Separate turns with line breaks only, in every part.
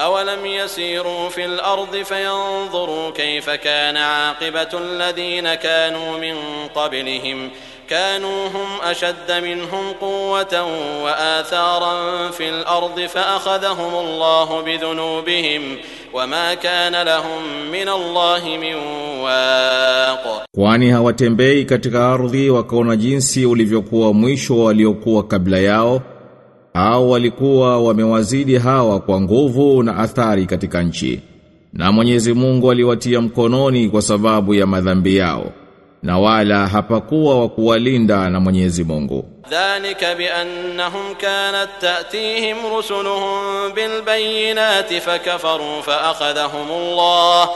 أولم يسيروا في الأرض فينظروا كيف كان عاقبة الذين كانوا من قبلهم كانوا هم أشد منهم قوة وآثارا في الأرض فأخذهم الله بذنوبهم وما كان لهم من الله من واق.
Kwani hawatembei katika ardhi wakaona jinsi ulivyokuwa mwisho wa waliokuwa kabla yao au walikuwa wamewazidi hawa kwa nguvu na athari katika nchi. Na Mwenyezi Mungu aliwatia mkononi kwa sababu ya madhambi yao. Na wala hapakuwa wa kuwalinda na Mwenyezi Mungu.
dhanika bi annahum kanat ta'tihim rusuluhum bil bayyinati fakafaru fa akhadhahum Allah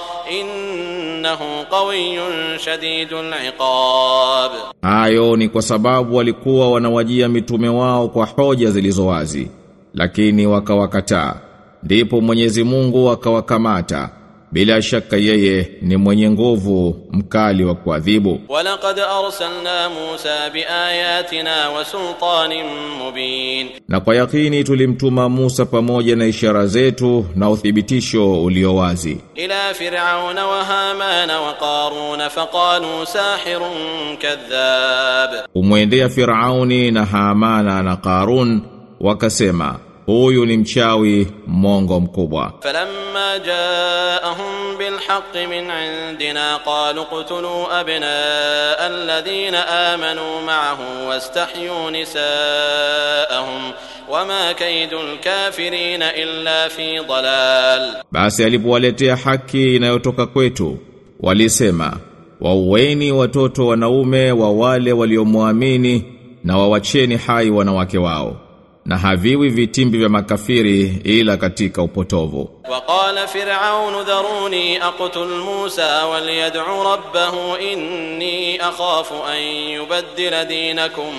innahu qawiyyun shadidul iqab,
hayo ni kwa sababu walikuwa wanawajia mitume wao kwa hoja zilizowazi, lakini wakawakataa, ndipo Mwenyezi Mungu akawakamata bila shaka yeye ni mwenye nguvu mkali wa kuadhibu.
Walaqad arsalna musa biayatina wa sultanin mubin.
Na kwa yakini tulimtuma Musa pamoja na ishara zetu na uthibitisho ulio wazi.
Ila fir'auna wa hamana wa qarun faqalu sahirun kadhab.
Umwendea fir'auni na hamana na qarun wakasema huyu ni mchawi mongo mkubwa.
Falamma jaahum bilhaqqi min indina qalu qtulu abna alladhina amanu ma'ahu wastahyu nisaahum wama kaidu alkafirina illa fi dalal
basi alipowaletea haki inayotoka kwetu walisema waueni watoto wanaume wa wale waliomwamini na wawacheni hai wanawake wao na haviwi vitimbi vya makafiri ila katika upotovu.
Waqala Fir'aun dharuni aqtul Musa walyad'u rabbahu inni akhafu an yubaddila dinakum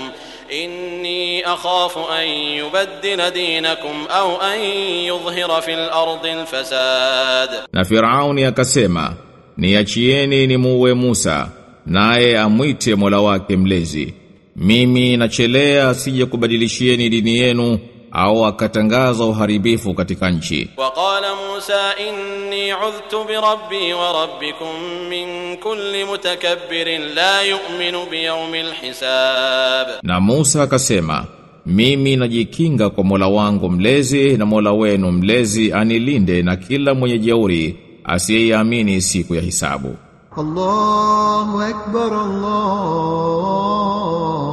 inni akhafu an yubaddila dinakum au an yudhhira fil ardi al-fasad.
Na Fir'aun akasema, niachieni ni muue Musa, naye amwite Mola wake mlezi mimi nachelea sije kubadilishieni dini yenu au akatangaza uharibifu katika nchi.
Waqala Musa inni udhtu bi rabbi wa rabbikum min kulli mutakabbirin la yu'minu bi yawmil hisab.
Na Musa akasema mimi najikinga kwa Mola wangu mlezi na Mola wenu mlezi anilinde na kila mwenye jeuri asiyeamini siku ya hisabu.
الله أكبر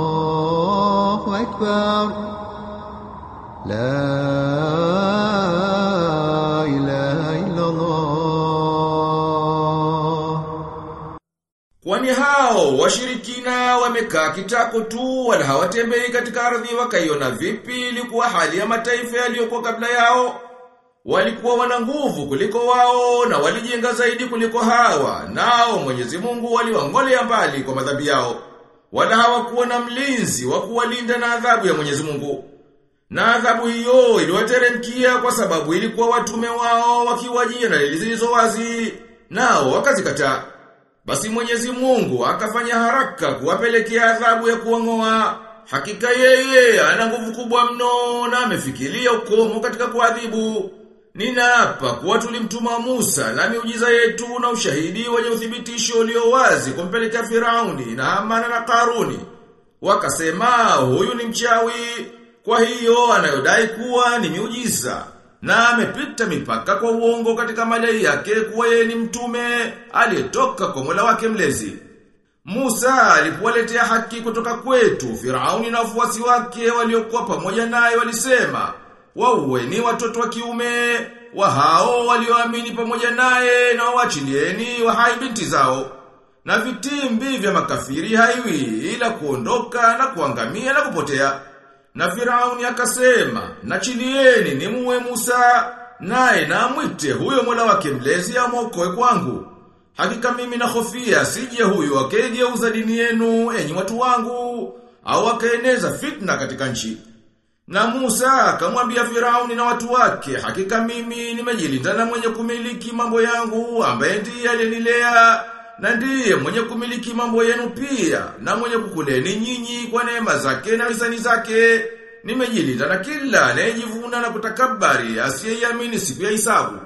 الله أكبر لا إله إلا الله
Kwani hao washirikina wamekaa kitako tu wala hawatembei katika ardhi wakaiona vipi ilikuwa hali ya mataifa yaliyokuwa kabla yao Walikuwa wana nguvu kuliko wao na walijenga zaidi kuliko hawa nao Mwenyezi Mungu waliwangolea mbali kwa madhambi yao wala hawakuwa na mlinzi wa kuwalinda na adhabu ya Mwenyezi Mungu na adhabu hiyo iliwateremkia kwa sababu ilikuwa watume wao wakiwajia na zilizo wazi nao wakazikataa basi Mwenyezi Mungu akafanya haraka kuwapelekea adhabu ya kuongoa. Hakika yeye ana nguvu kubwa mno na amefikiria ukomo katika kuadhibu. Ninaapa kuwa tulimtuma Musa na miujiza yetu na ushahidi wenye uthibitisho ulio wazi kumpeleka Firauni na Hamana na Karuni. Wakasema huyu ni mchawi, kwa hiyo anayodai kuwa ni miujiza na amepita mipaka kwa uongo katika madai yake kuwa yeye ni mtume aliyetoka kwa Mola wake mlezi. Musa alipowaletea haki kutoka kwetu, Firauni na wafuasi wake waliokuwa pamoja naye walisema, waueni watoto wa kiume wa hao walioamini pamoja naye na wa hai binti zao. Na vitimbi vya makafiri haiwi ila kuondoka na kuangamia na kupotea. Na Firauni akasema, na chilieni ni muwe Musa, naye na mwite huyo mola wake mlezi amwokoe kwangu. Hakika mimi na hofia sije huyo akaigeuza dini yenu enyi watu wangu, au akaeneza fitna katika nchi. Na Musa akamwambia Firauni na watu wake, hakika mimi nimejilinda na mwenye kumiliki mambo yangu, ambaye ndiye alinilea na ndiye mwenye kumiliki mambo yenu pia, na mwenye kukuleni nyinyi kwa neema zake na hisani zake, nimejilinda na kila anayejivuna na kutakabari asiyeamini siku ya hisabu.